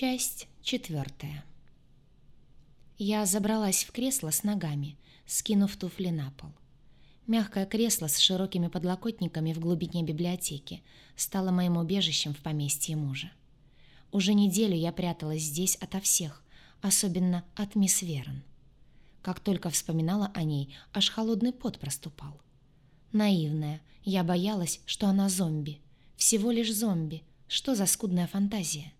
Часть четвертая. Я забралась в кресло с ногами, скинув туфли на пол. Мягкое кресло с широкими подлокотниками в глубине библиотеки стало моим убежищем в поместье мужа. Уже неделю я пряталась здесь ото всех, особенно от мисс Верон. Как только вспоминала о ней, аж холодный пот проступал. Наивная, я боялась, что она зомби. Всего лишь зомби. Что за скудная фантазия?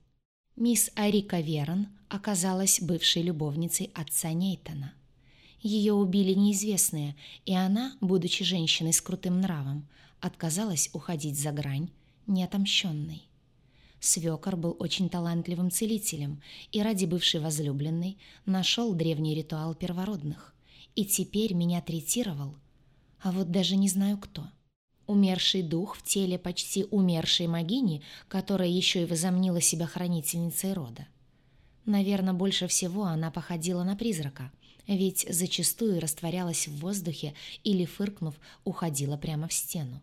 Мисс Арика Верон оказалась бывшей любовницей отца Нейтона. Ее убили неизвестные, и она, будучи женщиной с крутым нравом, отказалась уходить за грань, неотомщенной. Свекор был очень талантливым целителем и ради бывшей возлюбленной нашел древний ритуал первородных. И теперь меня третировал, а вот даже не знаю кто. Умерший дух в теле почти умершей могини, которая еще и возомнила себя хранительницей рода. Наверное, больше всего она походила на призрака, ведь зачастую растворялась в воздухе или, фыркнув, уходила прямо в стену.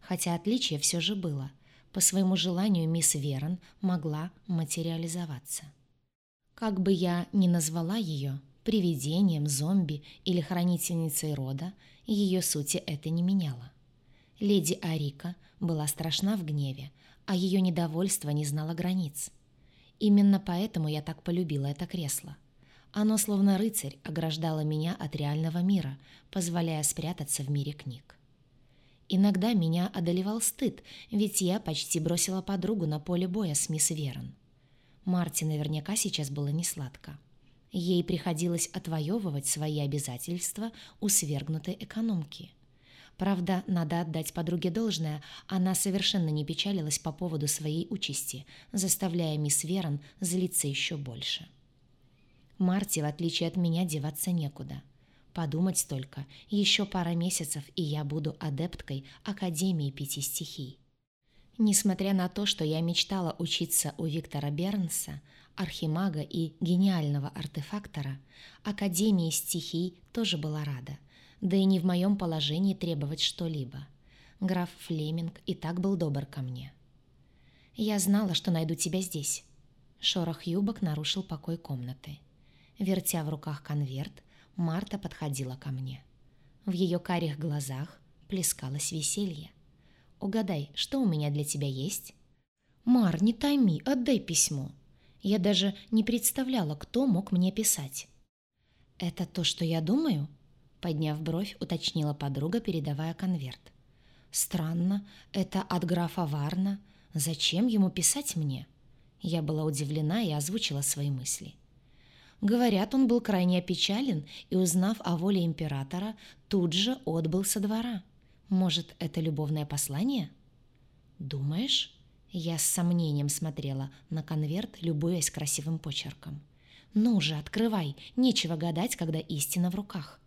Хотя отличие все же было – по своему желанию мисс Верон могла материализоваться. Как бы я ни назвала ее, привидением, зомби или хранительницей рода, ее сути это не меняло. Леди Арика была страшна в гневе, а ее недовольство не знало границ. Именно поэтому я так полюбила это кресло. Оно, словно рыцарь, ограждало меня от реального мира, позволяя спрятаться в мире книг. Иногда меня одолевал стыд, ведь я почти бросила подругу на поле боя с мисс Верон. Марте наверняка сейчас было несладко. Ей приходилось отвоевывать свои обязательства у свергнутой экономки. Правда, надо отдать подруге должное, она совершенно не печалилась по поводу своей участи, заставляя мисс Верон злиться еще больше. Марте, в отличие от меня, деваться некуда – Подумать только, еще пара месяцев, и я буду адепткой Академии Пяти Стихий. Несмотря на то, что я мечтала учиться у Виктора Бернса, архимага и гениального артефактора, Академии стихий тоже была рада, да и не в моем положении требовать что-либо. Граф Флеминг и так был добр ко мне. «Я знала, что найду тебя здесь». Шорох юбок нарушил покой комнаты. Вертя в руках конверт, Марта подходила ко мне. В ее карих глазах плескалось веселье. «Угадай, что у меня для тебя есть?» «Мар, не тайми, отдай письмо». Я даже не представляла, кто мог мне писать. «Это то, что я думаю?» Подняв бровь, уточнила подруга, передавая конверт. «Странно, это от графа Варна. Зачем ему писать мне?» Я была удивлена и озвучила свои мысли. Говорят, он был крайне опечален и, узнав о воле императора, тут же отбыл со двора. Может, это любовное послание? Думаешь? Я с сомнением смотрела на конверт, любуясь красивым почерком. «Ну же, открывай! Нечего гадать, когда истина в руках!»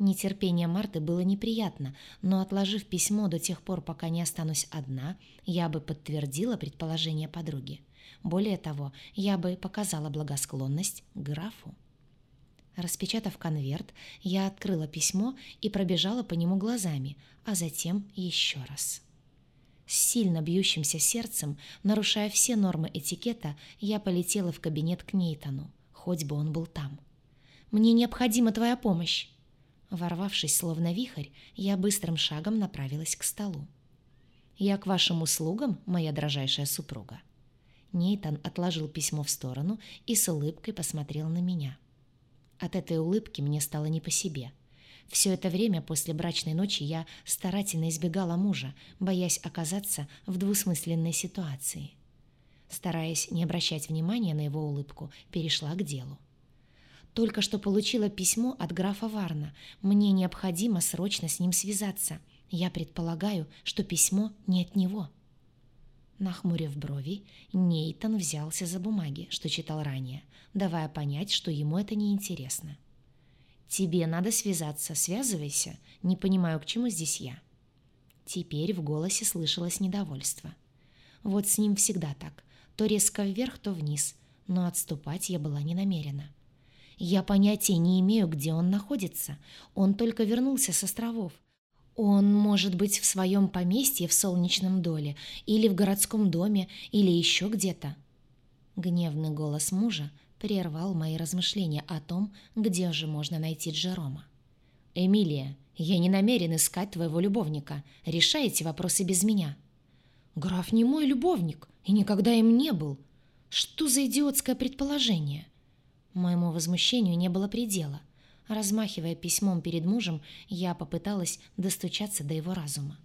Нетерпение Марты было неприятно, но, отложив письмо до тех пор, пока не останусь одна, я бы подтвердила предположение подруги. Более того, я бы показала благосклонность графу. Распечатав конверт, я открыла письмо и пробежала по нему глазами, а затем еще раз. С сильно бьющимся сердцем, нарушая все нормы этикета, я полетела в кабинет к Нейтану, хоть бы он был там. «Мне необходима твоя помощь!» Ворвавшись, словно вихрь, я быстрым шагом направилась к столу. «Я к вашим услугам, моя дрожайшая супруга», Нейтан отложил письмо в сторону и с улыбкой посмотрел на меня. От этой улыбки мне стало не по себе. Все это время после брачной ночи я старательно избегала мужа, боясь оказаться в двусмысленной ситуации. Стараясь не обращать внимания на его улыбку, перешла к делу. Только что получила письмо от графа Варна. Мне необходимо срочно с ним связаться. Я предполагаю, что письмо не от него. Нахмурив брови, Нейтан взялся за бумаги, что читал ранее, давая понять, что ему это не интересно. «Тебе надо связаться, связывайся. Не понимаю, к чему здесь я». Теперь в голосе слышалось недовольство. Вот с ним всегда так. То резко вверх, то вниз. Но отступать я была не намерена. Я понятия не имею, где он находится. Он только вернулся с островов. Он может быть в своем поместье в солнечном доле, или в городском доме, или еще где-то. Гневный голос мужа прервал мои размышления о том, где же можно найти Джерома. «Эмилия, я не намерен искать твоего любовника. Решайте вопросы без меня». «Граф не мой любовник и никогда им не был. Что за идиотское предположение?» Моему возмущению не было предела. Размахивая письмом перед мужем, я попыталась достучаться до его разума.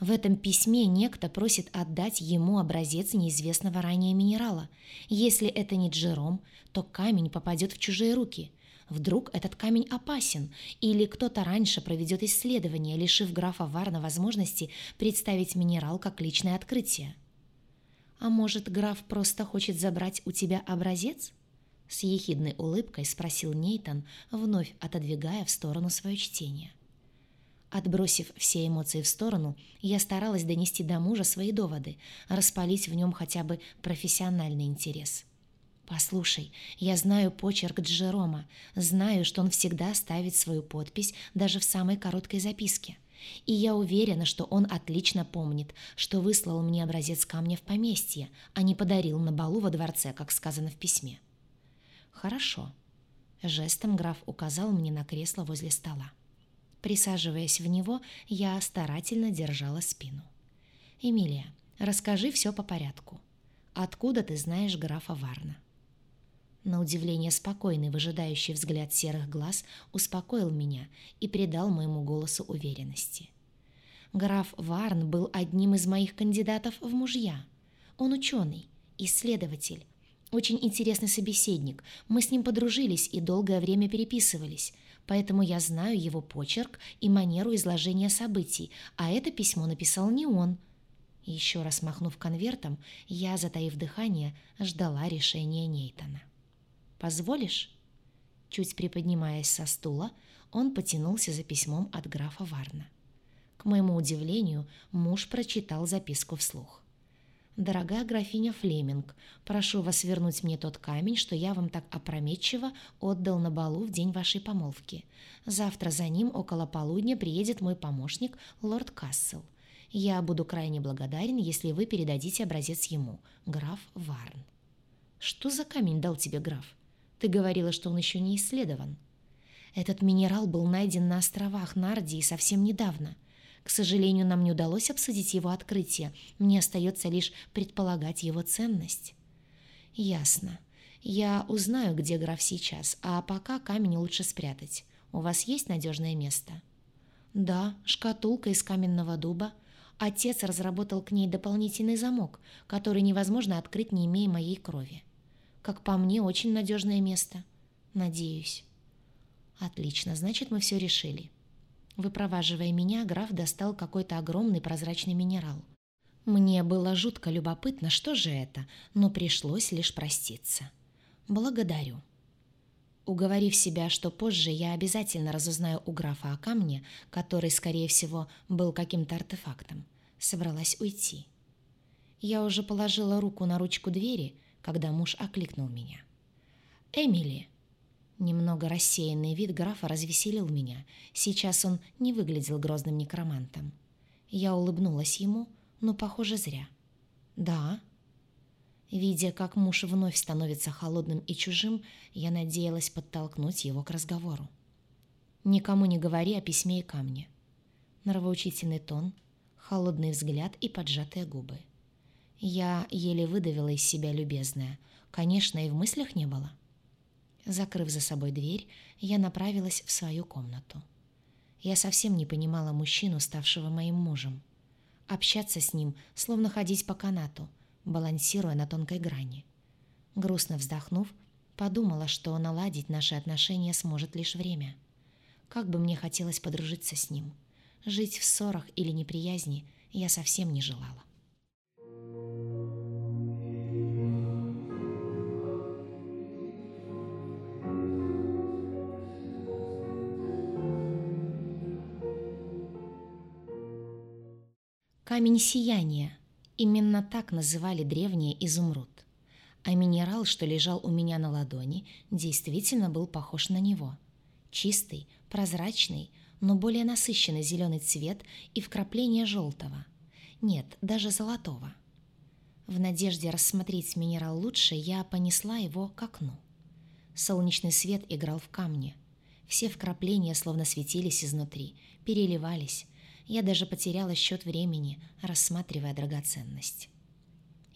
В этом письме некто просит отдать ему образец неизвестного ранее минерала. Если это не Джером, то камень попадет в чужие руки. Вдруг этот камень опасен, или кто-то раньше проведет исследование, лишив графа Варна возможности представить минерал как личное открытие. А может, граф просто хочет забрать у тебя образец? С ехидной улыбкой спросил Нейтан, вновь отодвигая в сторону свое чтение. Отбросив все эмоции в сторону, я старалась донести до мужа свои доводы, распалить в нем хотя бы профессиональный интерес. «Послушай, я знаю почерк Джерома, знаю, что он всегда ставит свою подпись даже в самой короткой записке. И я уверена, что он отлично помнит, что выслал мне образец камня в поместье, а не подарил на балу во дворце, как сказано в письме. «Хорошо». Жестом граф указал мне на кресло возле стола. Присаживаясь в него, я старательно держала спину. «Эмилия, расскажи все по порядку. Откуда ты знаешь графа Варна?» На удивление спокойный, выжидающий взгляд серых глаз успокоил меня и придал моему голосу уверенности. Граф Варн был одним из моих кандидатов в мужья. Он ученый, исследователь, очень интересный собеседник. Мы с ним подружились и долгое время переписывались, поэтому я знаю его почерк и манеру изложения событий, а это письмо написал не он. Еще раз махнув конвертом, я, затаив дыхание, ждала решения Нейтона. «Позволишь?» Чуть приподнимаясь со стула, он потянулся за письмом от графа Варна. К моему удивлению, муж прочитал записку вслух. «Дорогая графиня Флеминг, прошу вас вернуть мне тот камень, что я вам так опрометчиво отдал на балу в день вашей помолвки. Завтра за ним около полудня приедет мой помощник, лорд Кассел. Я буду крайне благодарен, если вы передадите образец ему, граф Варн». «Что за камень дал тебе граф? Ты говорила, что он еще не исследован». «Этот минерал был найден на островах Нардии совсем недавно». К сожалению, нам не удалось обсудить его открытие. Мне остается лишь предполагать его ценность. Ясно. Я узнаю, где граф сейчас, а пока камень лучше спрятать. У вас есть надежное место? Да, шкатулка из каменного дуба. Отец разработал к ней дополнительный замок, который невозможно открыть, не имея моей крови. Как по мне, очень надежное место. Надеюсь. Отлично, значит, мы все решили. Выпроваживая меня, граф достал какой-то огромный прозрачный минерал. Мне было жутко любопытно, что же это, но пришлось лишь проститься. Благодарю. Уговорив себя, что позже я обязательно разузнаю у графа о камне, который, скорее всего, был каким-то артефактом, собралась уйти. Я уже положила руку на ручку двери, когда муж окликнул меня. «Эмили!» Немного рассеянный вид графа развеселил меня. Сейчас он не выглядел грозным некромантом. Я улыбнулась ему, но, похоже, зря. «Да». Видя, как муж вновь становится холодным и чужим, я надеялась подтолкнуть его к разговору. «Никому не говори о письме и камне». Нравоучительный тон, холодный взгляд и поджатые губы. Я еле выдавила из себя любезное. Конечно, и в мыслях не было. Закрыв за собой дверь, я направилась в свою комнату. Я совсем не понимала мужчину, ставшего моим мужем. Общаться с ним, словно ходить по канату, балансируя на тонкой грани. Грустно вздохнув, подумала, что наладить наши отношения сможет лишь время. Как бы мне хотелось подружиться с ним. Жить в ссорах или неприязни я совсем не желала. Камень сияния. Именно так называли древние изумруд. А минерал, что лежал у меня на ладони, действительно был похож на него. Чистый, прозрачный, но более насыщенный зеленый цвет и вкрапление желтого. Нет, даже золотого. В надежде рассмотреть минерал лучше, я понесла его к окну. Солнечный свет играл в камне. Все вкрапления словно светились изнутри, переливались. Я даже потеряла счет времени, рассматривая драгоценность.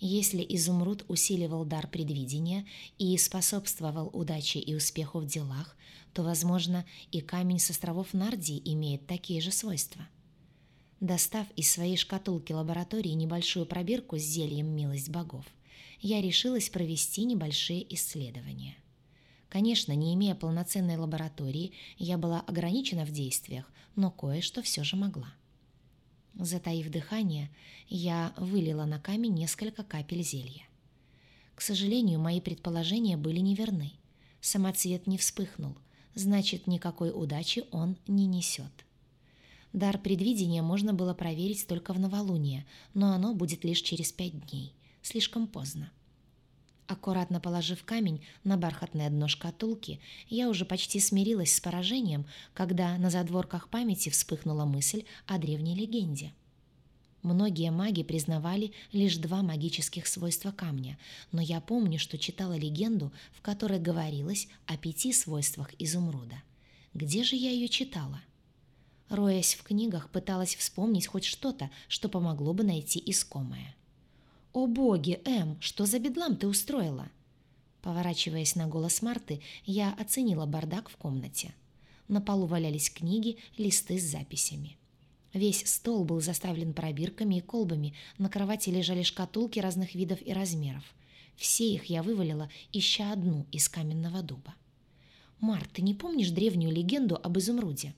Если изумруд усиливал дар предвидения и способствовал удаче и успеху в делах, то, возможно, и камень с островов Нардии имеет такие же свойства. Достав из своей шкатулки лаборатории небольшую пробирку с зельем «Милость богов», я решилась провести небольшие исследования. Конечно, не имея полноценной лаборатории, я была ограничена в действиях, но кое-что все же могла. Затаив дыхание, я вылила на камень несколько капель зелья. К сожалению, мои предположения были неверны. Самоцвет не вспыхнул, значит, никакой удачи он не несет. Дар предвидения можно было проверить только в новолуние, но оно будет лишь через пять дней. Слишком поздно. Аккуратно положив камень на бархатное дно шкатулки, я уже почти смирилась с поражением, когда на задворках памяти вспыхнула мысль о древней легенде. Многие маги признавали лишь два магических свойства камня, но я помню, что читала легенду, в которой говорилось о пяти свойствах изумруда. Где же я ее читала? Роясь в книгах, пыталась вспомнить хоть что-то, что помогло бы найти искомое. «О боги, Эм, что за бедлам ты устроила?» Поворачиваясь на голос Марты, я оценила бардак в комнате. На полу валялись книги, листы с записями. Весь стол был заставлен пробирками и колбами, на кровати лежали шкатулки разных видов и размеров. Все их я вывалила, ища одну из каменного дуба. «Март, ты не помнишь древнюю легенду об изумруде?»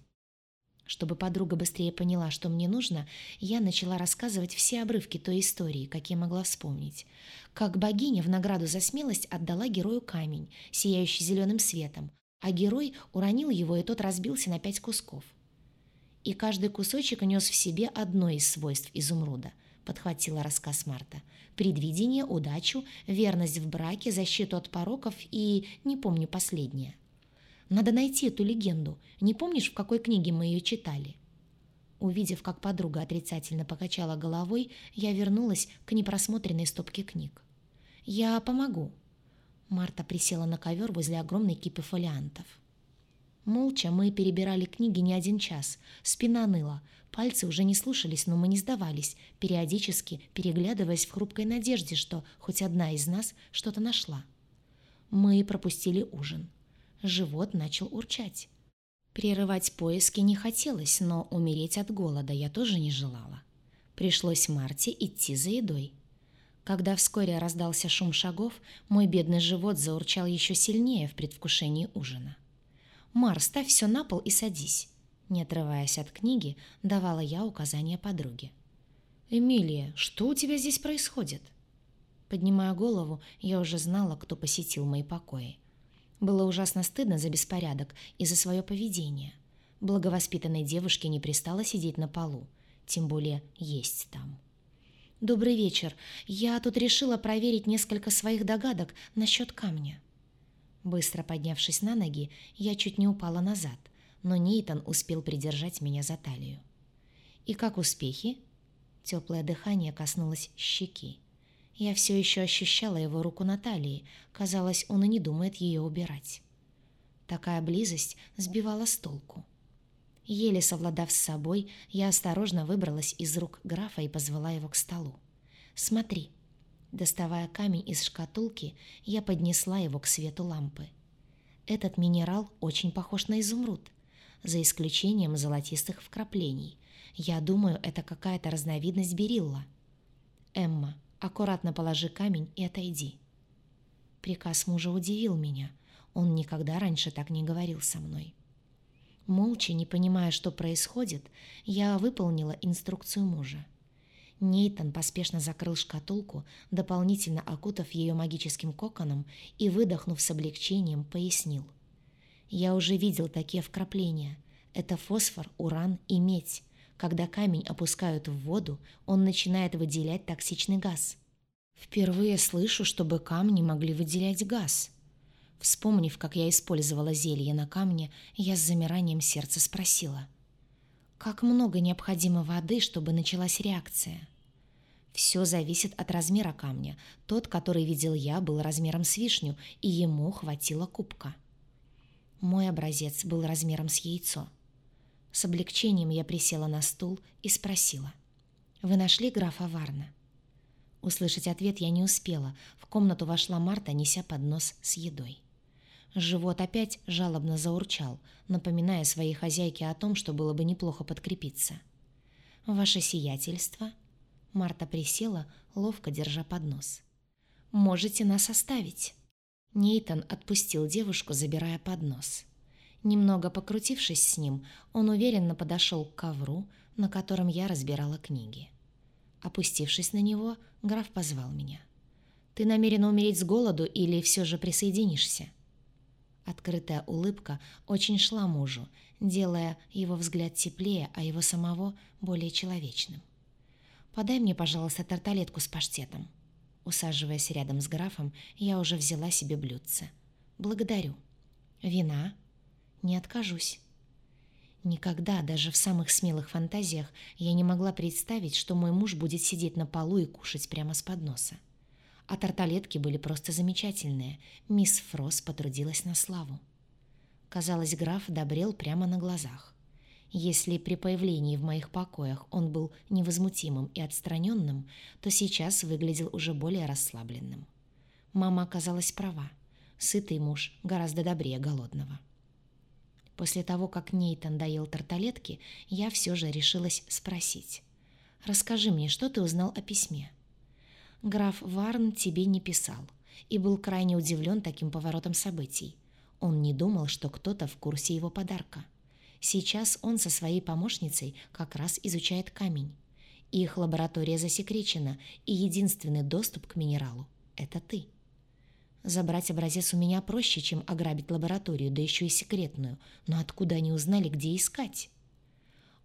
Чтобы подруга быстрее поняла, что мне нужно, я начала рассказывать все обрывки той истории, какие могла вспомнить. Как богиня в награду за смелость отдала герою камень, сияющий зеленым светом, а герой уронил его, и тот разбился на пять кусков. И каждый кусочек нес в себе одно из свойств изумруда, подхватила рассказ Марта. Предвидение, удачу, верность в браке, защиту от пороков и, не помню, последнее – надо найти эту легенду. Не помнишь, в какой книге мы ее читали?» Увидев, как подруга отрицательно покачала головой, я вернулась к непросмотренной стопке книг. «Я помогу». Марта присела на ковер возле огромной кипы фолиантов. Молча мы перебирали книги не один час. Спина ныла. Пальцы уже не слушались, но мы не сдавались, периодически переглядываясь в хрупкой надежде, что хоть одна из нас что-то нашла. Мы пропустили ужин. Живот начал урчать. Прерывать поиски не хотелось, но умереть от голода я тоже не желала. Пришлось Марте идти за едой. Когда вскоре раздался шум шагов, мой бедный живот заурчал еще сильнее в предвкушении ужина. «Мар, ставь все на пол и садись», не отрываясь от книги, давала я указания подруге. «Эмилия, что у тебя здесь происходит?» Поднимая голову, я уже знала, кто посетил мои покои. Было ужасно стыдно за беспорядок и за свое поведение. Благовоспитанной девушке не пристало сидеть на полу, тем более есть там. «Добрый вечер. Я тут решила проверить несколько своих догадок насчет камня». Быстро поднявшись на ноги, я чуть не упала назад, но Нейтан успел придержать меня за талию. «И как успехи?» Теплое дыхание коснулось щеки. Я все еще ощущала его руку на талии. Казалось, он и не думает ее убирать. Такая близость сбивала с толку. Еле совладав с собой, я осторожно выбралась из рук графа и позвала его к столу. «Смотри». Доставая камень из шкатулки, я поднесла его к свету лампы. Этот минерал очень похож на изумруд, за исключением золотистых вкраплений. Я думаю, это какая-то разновидность берилла. Эмма, Аккуратно положи камень и отойди. Приказ мужа удивил меня. Он никогда раньше так не говорил со мной. Молча, не понимая, что происходит, я выполнила инструкцию мужа. Нейтан поспешно закрыл шкатулку, дополнительно окутав ее магическим коконом и, выдохнув с облегчением, пояснил. «Я уже видел такие вкрапления. Это фосфор, уран и медь. Когда камень опускают в воду, он начинает выделять токсичный газ. Впервые слышу, чтобы камни могли выделять газ. Вспомнив, как я использовала зелье на камне, я с замиранием сердца спросила. «Как много необходимо воды, чтобы началась реакция?» Все зависит от размера камня. Тот, который видел я, был размером с вишню, и ему хватило кубка. Мой образец был размером с яйцо. С облегчением я присела на стул и спросила. «Вы нашли графа Варна?» Услышать ответ я не успела. В комнату вошла Марта, неся поднос с едой. Живот опять жалобно заурчал, напоминая своей хозяйке о том, что было бы неплохо подкрепиться. «Ваше сиятельство?» Марта присела, ловко держа поднос. «Можете нас оставить?» Нейтон отпустил девушку, забирая поднос. Немного покрутившись с ним, он уверенно подошел к ковру, на котором я разбирала книги. Опустившись на него, граф позвал меня. «Ты намерен умереть с голоду или все же присоединишься?» Открытая улыбка очень шла мужу, делая его взгляд теплее, а его самого более человечным. «Подай мне, пожалуйста, тарталетку с паштетом». Усаживаясь рядом с графом, я уже взяла себе блюдце. «Благодарю». «Вина?» «Не откажусь». Никогда, даже в самых смелых фантазиях, я не могла представить, что мой муж будет сидеть на полу и кушать прямо с подноса. А тарталетки были просто замечательные. Мисс Фрос потрудилась на славу. Казалось, граф добрел прямо на глазах. Если при появлении в моих покоях он был невозмутимым и отстраненным, то сейчас выглядел уже более расслабленным. Мама оказалась права. Сытый муж гораздо добрее голодного. После того, как Нейтан доел тарталетки, я все же решилась спросить. «Расскажи мне, что ты узнал о письме?» Граф Варн тебе не писал и был крайне удивлен таким поворотом событий. Он не думал, что кто-то в курсе его подарка. Сейчас он со своей помощницей как раз изучает камень. Их лаборатория засекречена, и единственный доступ к минералу — это ты. Забрать образец у меня проще, чем ограбить лабораторию, да еще и секретную. Но откуда они узнали, где искать?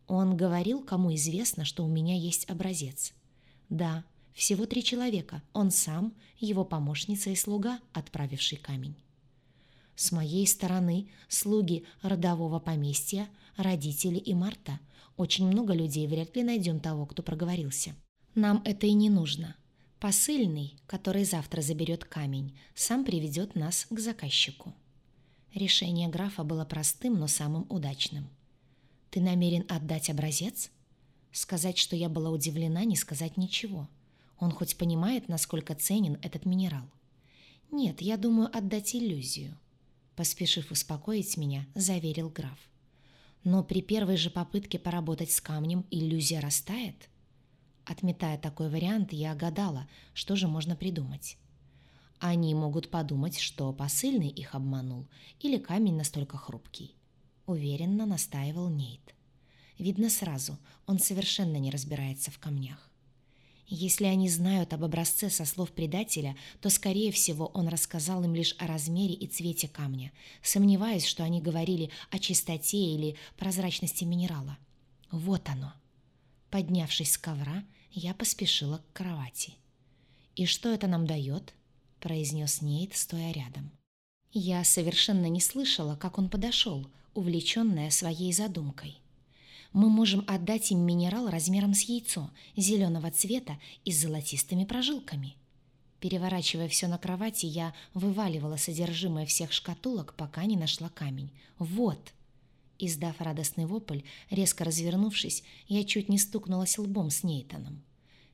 Он говорил, кому известно, что у меня есть образец. Да, всего три человека. Он сам, его помощница и слуга, отправивший камень. С моей стороны слуги родового поместья, родители и Марта. Очень много людей, вряд ли найдем того, кто проговорился. Нам это и не нужно. Посыльный, который завтра заберет камень, сам приведет нас к заказчику. Решение графа было простым, но самым удачным. «Ты намерен отдать образец?» Сказать, что я была удивлена, не сказать ничего – он хоть понимает, насколько ценен этот минерал? Нет, я думаю отдать иллюзию. Поспешив успокоить меня, заверил граф. Но при первой же попытке поработать с камнем иллюзия растает? Отметая такой вариант, я гадала, что же можно придумать. Они могут подумать, что посыльный их обманул, или камень настолько хрупкий. Уверенно настаивал Нейт. Видно сразу, он совершенно не разбирается в камнях. Если они знают об образце со слов предателя, то, скорее всего, он рассказал им лишь о размере и цвете камня, сомневаясь, что они говорили о чистоте или прозрачности минерала. Вот оно. Поднявшись с ковра, я поспешила к кровати. «И что это нам дает?» – произнес Нейт, стоя рядом. Я совершенно не слышала, как он подошел, увлеченная своей задумкой мы можем отдать им минерал размером с яйцо, зеленого цвета и с золотистыми прожилками. Переворачивая все на кровати, я вываливала содержимое всех шкатулок, пока не нашла камень. «Вот!» Издав радостный вопль, резко развернувшись, я чуть не стукнулась лбом с Нейтаном.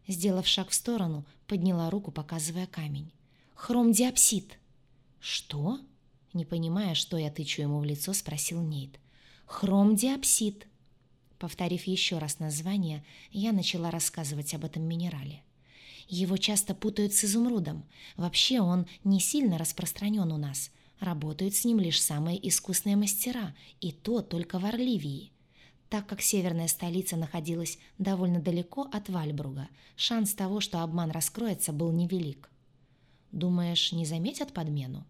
Сделав шаг в сторону, подняла руку, показывая камень. «Хромдиапсид!» «Что?» Не понимая, что я тычу ему в лицо, спросил Нейт. «Хромдиапсид!» Повторив еще раз название, я начала рассказывать об этом минерале. Его часто путают с изумрудом. Вообще он не сильно распространен у нас. Работают с ним лишь самые искусные мастера, и то только в Орливии. Так как северная столица находилась довольно далеко от Вальбруга, шанс того, что обман раскроется, был невелик. «Думаешь, не заметят подмену?»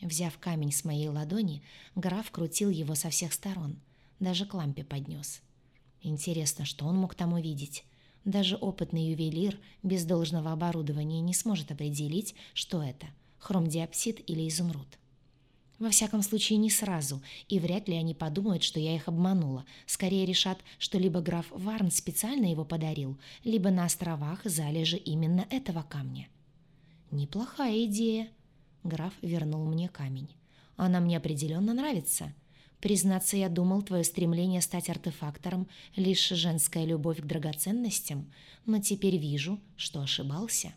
Взяв камень с моей ладони, граф крутил его со всех сторон, даже к лампе поднес. Интересно, что он мог там увидеть? Даже опытный ювелир без должного оборудования не сможет определить, что это – хромдиапсид или изумруд. Во всяком случае, не сразу, и вряд ли они подумают, что я их обманула. Скорее решат, что либо граф Варн специально его подарил, либо на островах залежи именно этого камня. «Неплохая идея», — граф вернул мне камень. «Она мне определенно нравится. Признаться, я думал, твое стремление стать артефактором — лишь женская любовь к драгоценностям, но теперь вижу, что ошибался».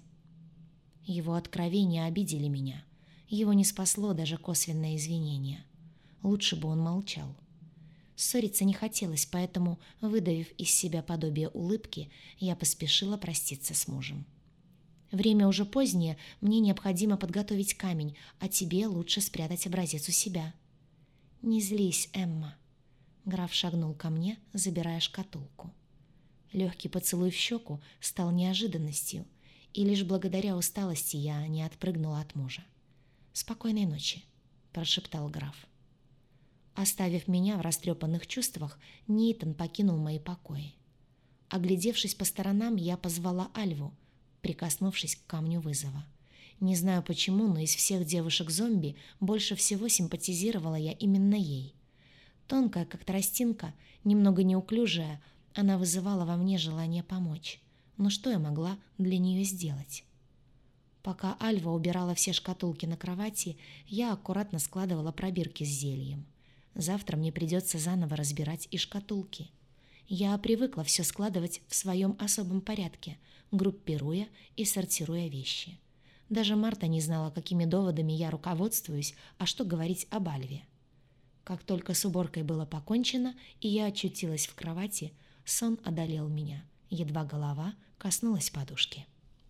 Его откровения обидели меня — его не спасло даже косвенное извинение. Лучше бы он молчал. Ссориться не хотелось, поэтому, выдавив из себя подобие улыбки, я поспешила проститься с мужем. «Время уже позднее, мне необходимо подготовить камень, а тебе лучше спрятать образец у себя». «Не злись, Эмма». Граф шагнул ко мне, забирая шкатулку. Легкий поцелуй в щеку стал неожиданностью, и лишь благодаря усталости я не отпрыгнула от мужа. «Спокойной ночи», — прошептал граф. Оставив меня в растрепанных чувствах, Нейтан покинул мои покои. Оглядевшись по сторонам, я позвала Альву, прикоснувшись к камню вызова. Не знаю почему, но из всех девушек-зомби больше всего симпатизировала я именно ей. Тонкая, как тростинка, немного неуклюжая, она вызывала во мне желание помочь. Но что я могла для нее сделать? Пока Альва убирала все шкатулки на кровати, я аккуратно складывала пробирки с зельем. Завтра мне придется заново разбирать и шкатулки. Я привыкла все складывать в своем особом порядке, группируя и сортируя вещи. Даже Марта не знала, какими доводами я руководствуюсь, а что говорить об Альве. Как только с уборкой было покончено, и я очутилась в кровати, сон одолел меня, едва голова коснулась подушки.